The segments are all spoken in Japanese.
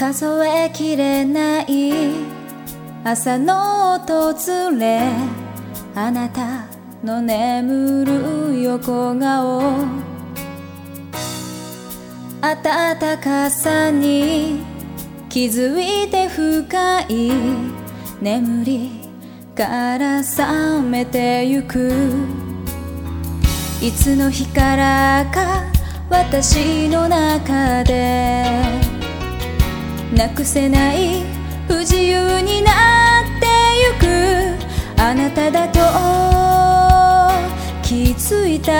数えきれない。朝の訪れあなたの眠る横顔。暖かさに気づいて深い。眠りから覚めてゆく。いつの日からか私の中で。なくせない不自由になってゆく。あなただと気づいた。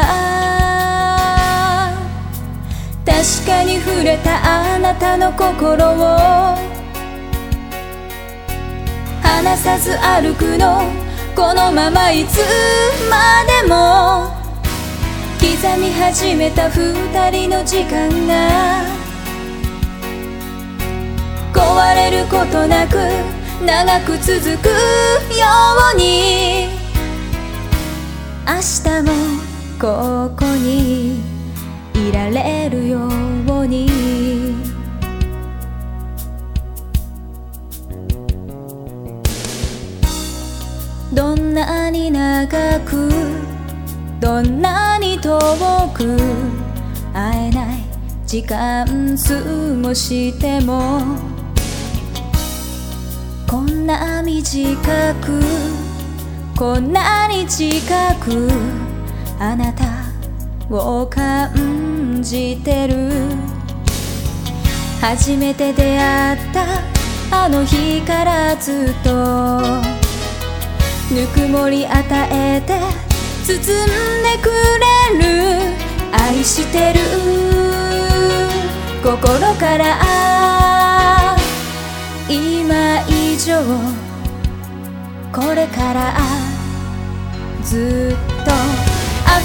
確かに触れたあなたの心を離さず歩くの。このままいつまでも。刻み始めた二人の時間が壊れることなく長く続くように。明日もここにいられるように。どんなに長くどんなに遠く会えない時間過ごしてもんな短くこんなに近くあなたを感じてる。初めて出会ったあの日からずっと。ぬくもり与えて包んでくれる。愛してる。心から上これからずっと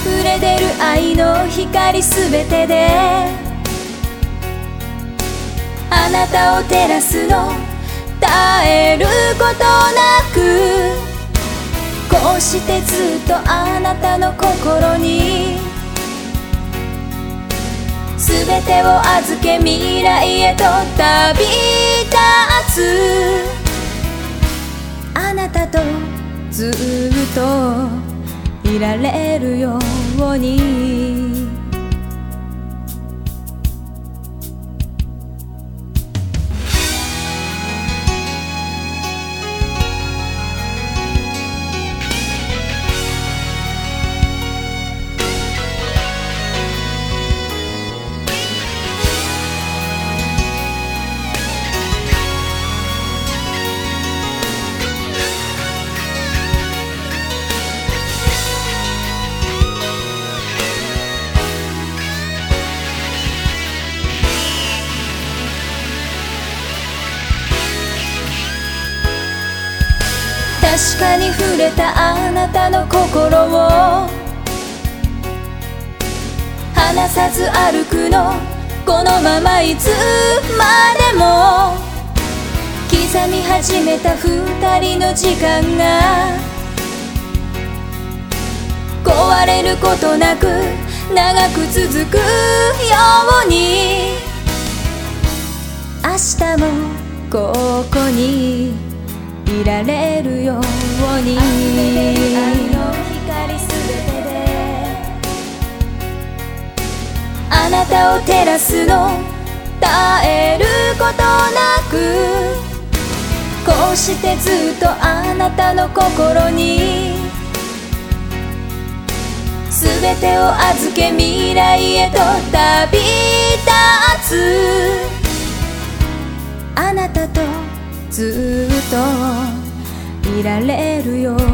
溢れ出る愛の光すべてであなたを照らすの絶えることなくこうしてずっとあなたの心に全てを預け未来へと旅立つ。たとずっといられるように確かに触れたあなたの心を。離さず歩くの。このままいつまでも。刻み始めた二人の時間が。壊れることなく長く続くように。明日もここに。いられるように。あなたを照らすの絶えることなく。こうしてずっとあなたの心に。全てを預け未来へと旅立つ。あなたとずっといられるよ